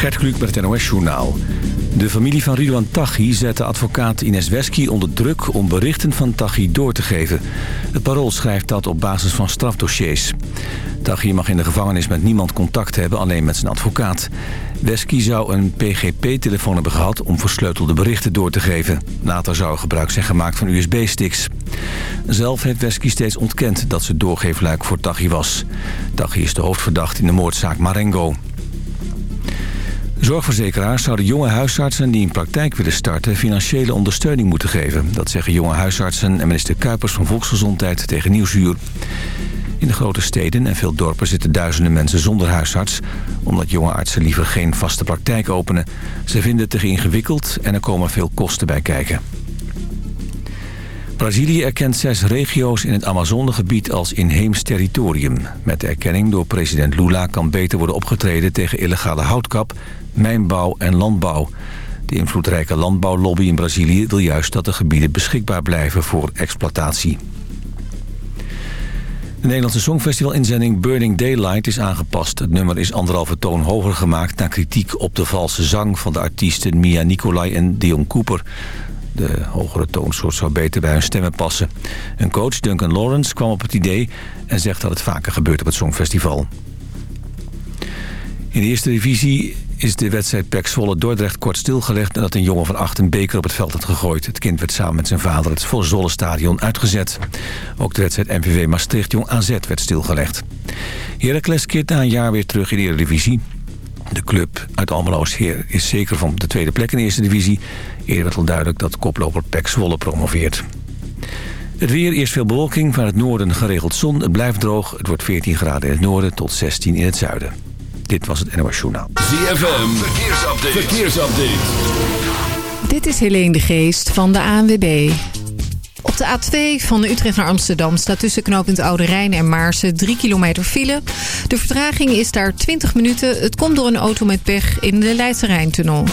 Gert Kluk met het NOS-journaal. De familie van Ridouan Taghi zette advocaat Ines Wesky onder druk... om berichten van Taghi door te geven. Het parool schrijft dat op basis van strafdossiers. Taghi mag in de gevangenis met niemand contact hebben, alleen met zijn advocaat. Wesky zou een PGP-telefoon hebben gehad om versleutelde berichten door te geven. Later zou er gebruik zijn gemaakt van USB-sticks. Zelf heeft Wesky steeds ontkend dat ze doorgeefluik voor Taghi was. Taghi is de hoofdverdachte in de moordzaak Marengo. Zorgverzekeraars zouden jonge huisartsen die een praktijk willen starten... financiële ondersteuning moeten geven. Dat zeggen jonge huisartsen en minister Kuipers van Volksgezondheid tegen Nieuwsuur. In de grote steden en veel dorpen zitten duizenden mensen zonder huisarts... omdat jonge artsen liever geen vaste praktijk openen. Ze vinden het te ingewikkeld en er komen veel kosten bij kijken. Brazilië erkent zes regio's in het Amazonegebied als inheems territorium. Met de erkenning door president Lula kan beter worden opgetreden tegen illegale houtkap mijnbouw en landbouw. De invloedrijke landbouwlobby in Brazilië wil juist dat de gebieden beschikbaar blijven voor exploitatie. De Nederlandse Songfestival-inzending Burning Daylight is aangepast. Het nummer is anderhalve toon hoger gemaakt... na kritiek op de valse zang van de artiesten Mia Nicolai en Dion Cooper. De hogere toonsoort zou beter bij hun stemmen passen. Een coach, Duncan Lawrence, kwam op het idee... en zegt dat het vaker gebeurt op het Songfestival. In de eerste divisie is de wedstrijd Pek Zwolle Dordrecht kort stilgelegd... nadat een jongen van acht een beker op het veld had gegooid. Het kind werd samen met zijn vader het Volle stadion uitgezet. Ook de wedstrijd MVV Maastricht Jong AZ werd stilgelegd. Heracles keert na een jaar weer terug in de Eredivisie. De club uit Almelo is zeker van de tweede plek in de eerste divisie. Eerder werd al duidelijk dat koploper Pek Zwolle promoveert. Het weer, eerst veel bewolking, van het noorden geregeld zon. Het blijft droog, het wordt 14 graden in het noorden tot 16 in het zuiden. Dit was het NOS Journaal. ZFM, verkeersupdate. verkeersupdate. Dit is Helene de Geest van de ANWB. Op de A2 van Utrecht naar Amsterdam staat tussen knooppunt Oude Rijn en Maarsen 3 kilometer file. De vertraging is daar 20 minuten. Het komt door een auto met pech in de Leidse Rijntunnel.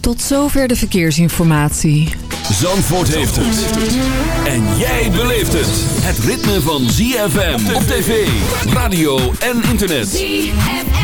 Tot zover de verkeersinformatie. Zandvoort heeft het. En jij beleeft het. Het ritme van ZFM op tv, radio en internet. ZFM.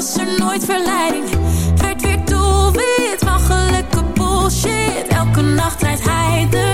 Was er nooit verleiding. Werd weer doelwit van gelukkige bullshit. Elke nacht rijdt hij er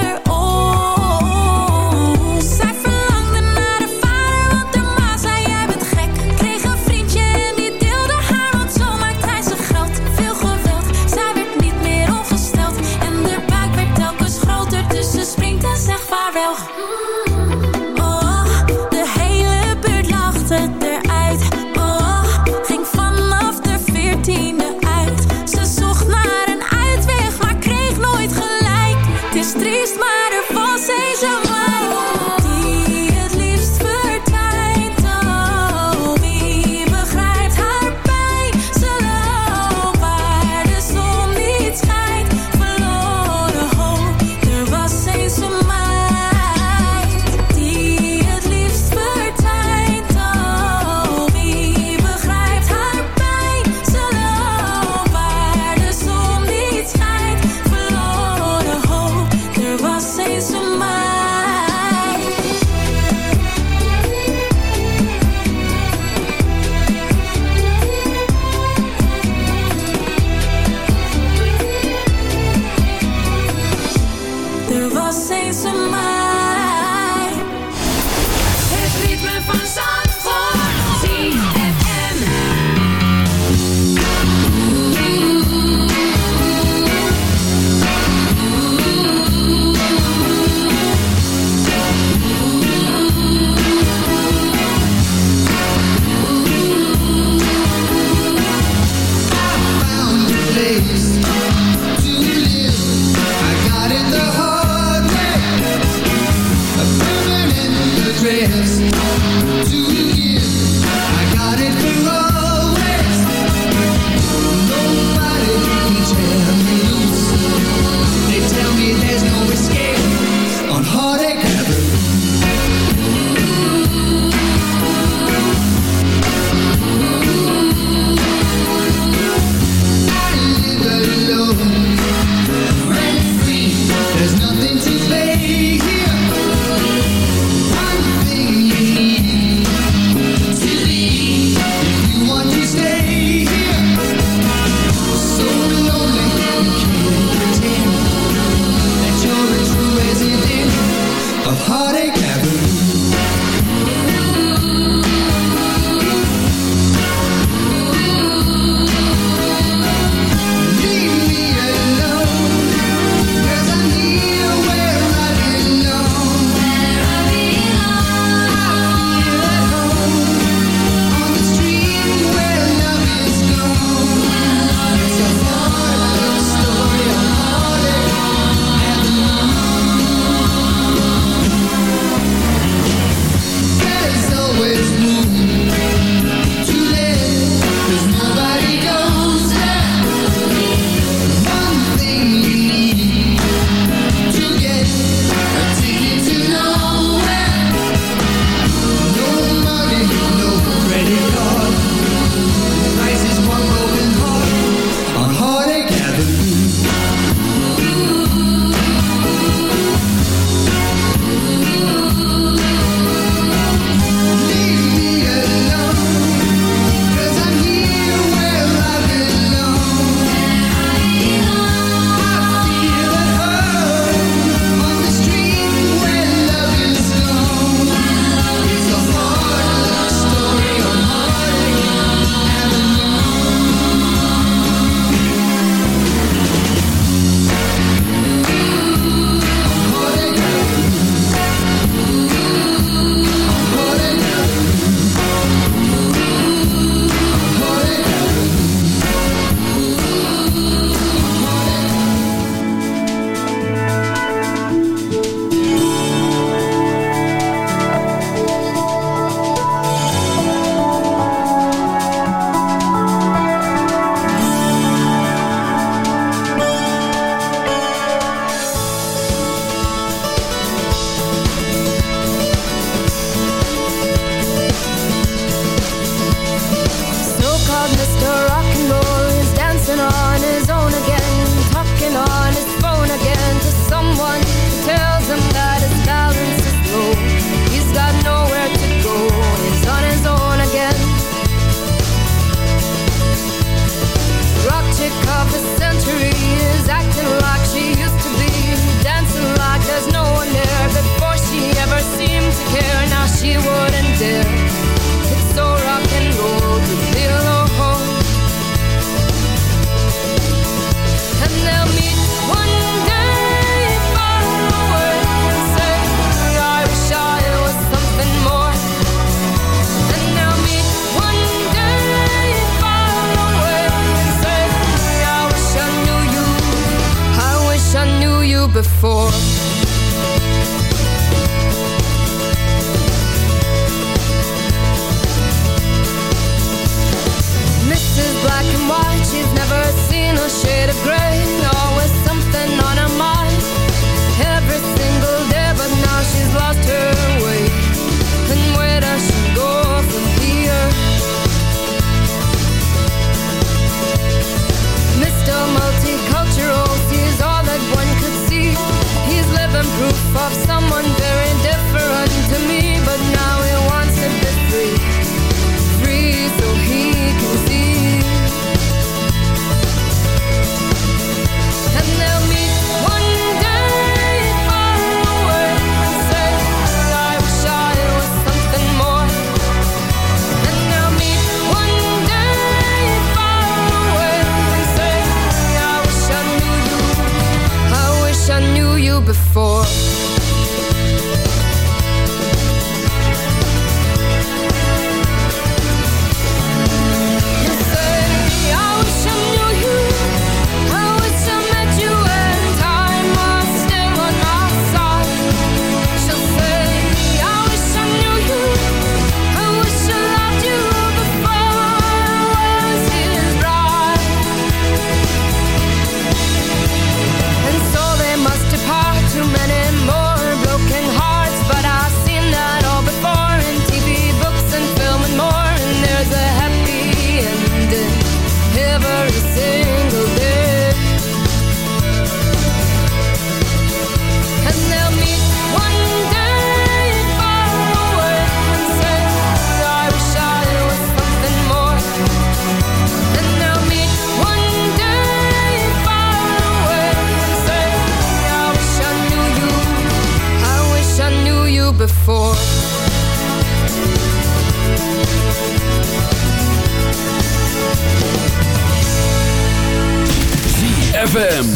ZFM.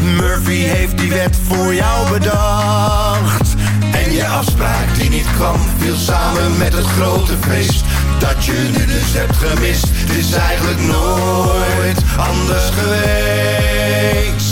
Murphy heeft die wet voor jou bedacht. En je afspraak die niet kwam, viel samen met het grote feest. Dat je nu dus hebt gemist, is eigenlijk nooit anders geweest.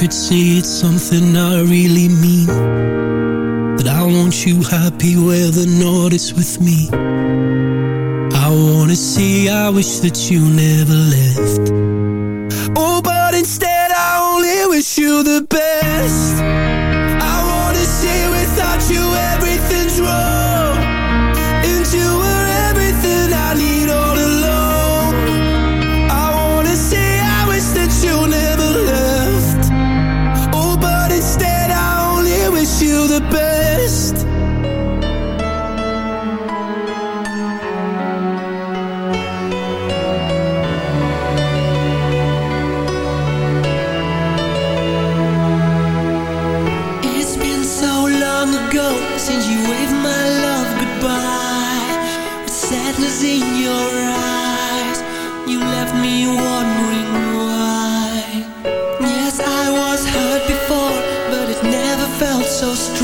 could say it's something I really mean. That I want you happy where the north is with me. I wanna say I wish that you never left. so strong.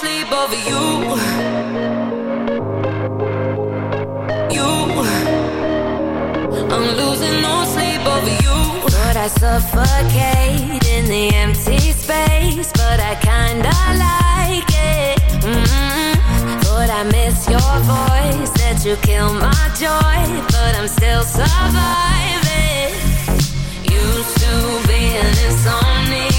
sleep over you. You, I'm losing no sleep over you. Would I suffocate in the empty space? But I kinda like it. Mm -hmm. I miss your voice? That you kill my joy, but I'm still surviving. Used to being insomnia.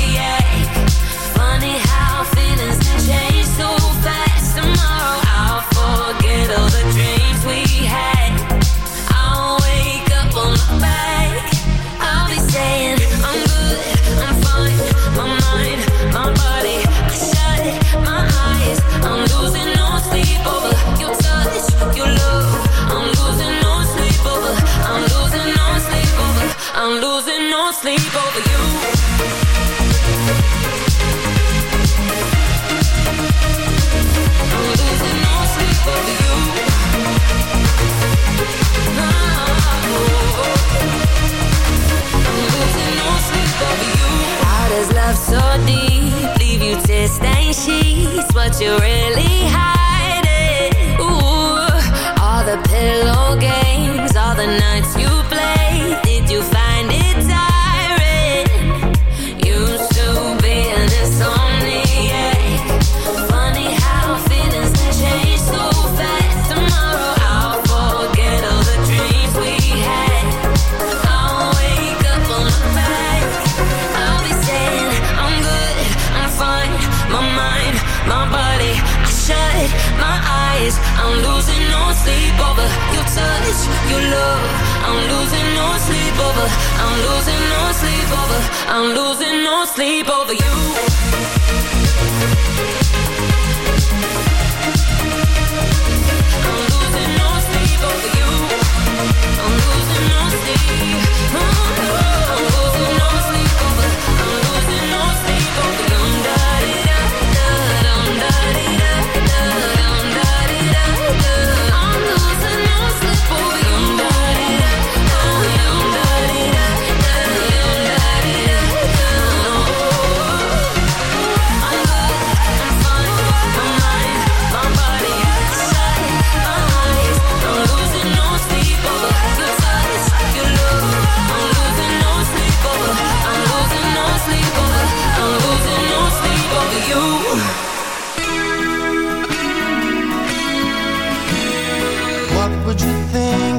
Sleep over you. I'm losing sleep over you. I'm losing sleep over you. Does love so deep leave you to stain sheets? What you really hiding? Ooh, all the pillow games, all the nights sleep over your touch, your love. I'm losing no sleep over. I'm losing no sleep over. I'm losing no sleep over you.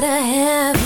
gotta have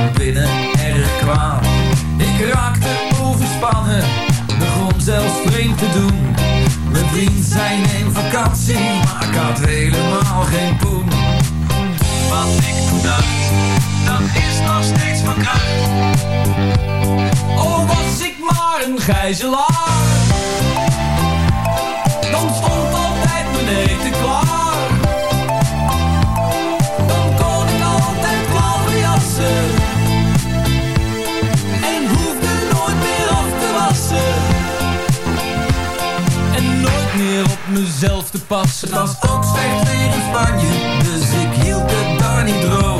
van binnen erg kwaad. Ik raakte overspannen, begon zelfs vreemd te doen. Mijn vriend zijn in vakantie, maar ik had helemaal geen poen. Wat ik toen dacht, dat is nog steeds van kracht. Oh, was ik maar een gijzelaar. Dan stond altijd mijn eten klaar. mezelf te passen Het was ook slecht weer in Spanje, dus ik hield het daar niet droog.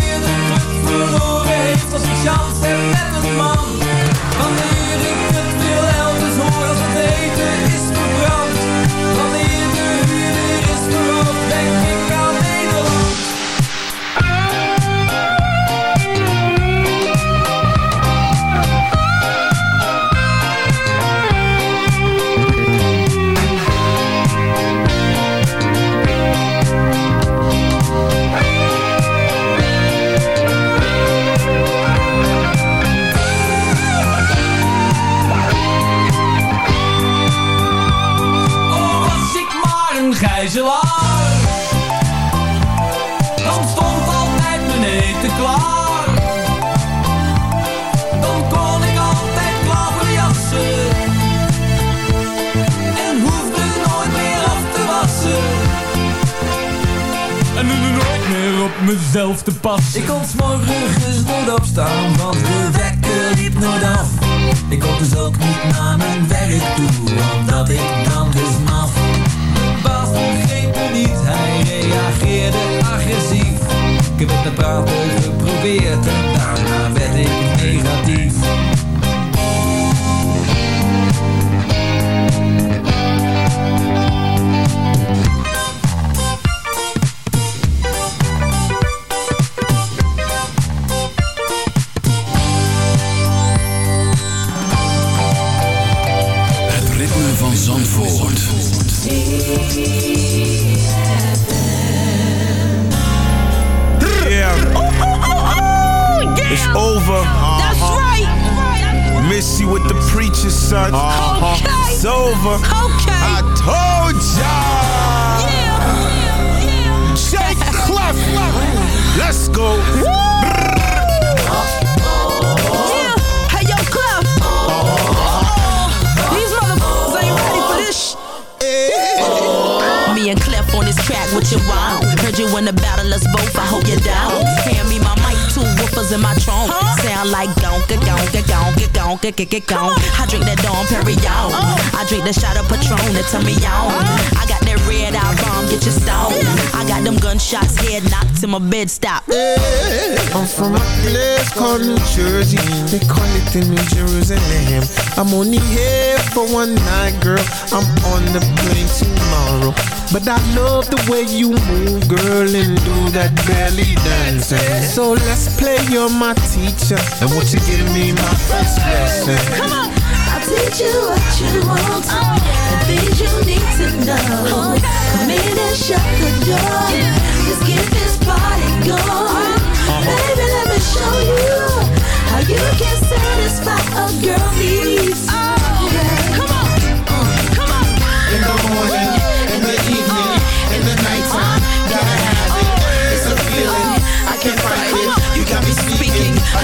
Te passen. Ik kon 's morgens nooit opstaan, want de wekker liep nooit af. Ik kon dus ook niet naar mijn werk toe, omdat ik dan dus maf. De baas begreep me niet, hij reageerde agressief. Ik heb het met praten geprobeerd en daarna werd ik negatief. Son. Okay. It's over. Okay. I told ya. Shake. Let's go. Yeah. Hey, yo, Clef. These motherfuckers ain't ready for this Me and Clef on this track, what you want? Heard you in the battle, let's both, I hope you down. Hand me my mic, two woofers in my trunk. Sound like gonka, gonka, gonka, gonka, gonka, gonka. I drink that Dom Perignon. Oh. I drink the shot of Patron that turn me on. Uh-huh. I got that red eye bomb, get you stoned. I got them gunshots, head knocked till my bed stop. I'm from a place called New Jersey. They call it the New Jerusalem. I'm only here for one night, girl. I'm on the plane tomorrow. But I love the way you move, girl, and do that belly dancing. So let's play, you're my teacher. And won't you give me my first lesson? Come on. I'll teach you what you want. Oh. The things you need to know. Come in and shut the door. Let's get this party going. Uh-huh. Baby, let me show you How you can satisfy a girl needs. Oh. Come on. Come on. In the morning,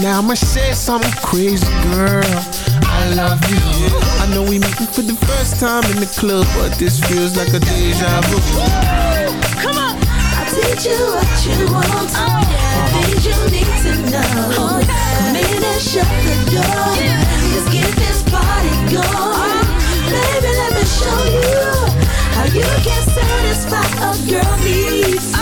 Now I'ma say something crazy, girl. I love you. I know we meeting for the first time in the club, but this feels like a deja vu. Come on. I'll teach you what you want. Oh. The things you need to know. Oh, Come in and shut the door. Let's get this party going. Uh-huh. Baby, let me show you How you can satisfy a girl needs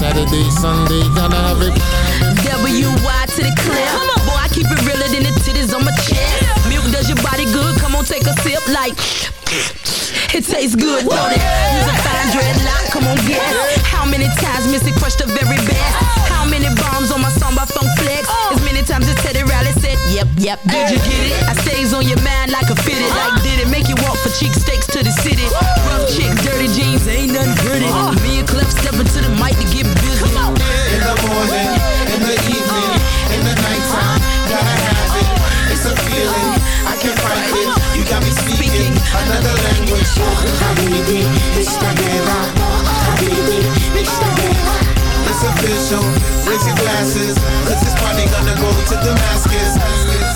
Saturday, Sunday, gotta have it. W-Y to the clip Come on, boy, I keep it realer than the titties on my chest Milk does your body good, come on, take a sip like It tastes good, don't it? Use a fine dreadlock, come on, guess How many times Missy crushed the very best? How many bombs on my song by Funk Flex? As many times as Teddy Riley said yep, yep. Did you get it? I stays on your mind like a fitted. Like did it make you walk for cheek steaks to the city? Rough chick, dirty jeans, ain't nothing pretty. Me and Clef stepping to the raise your glasses, cause this party gonna go to Damascus.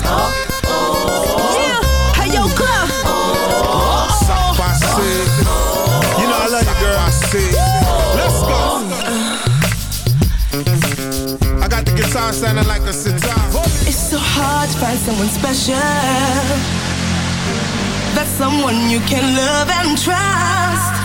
Oh. Yeah, hey yo, Clef. You know I love you, girl. I see. Let's go. I got the guitar sounding like a sitar. It's so hard to find someone special. That's someone you can love and trust.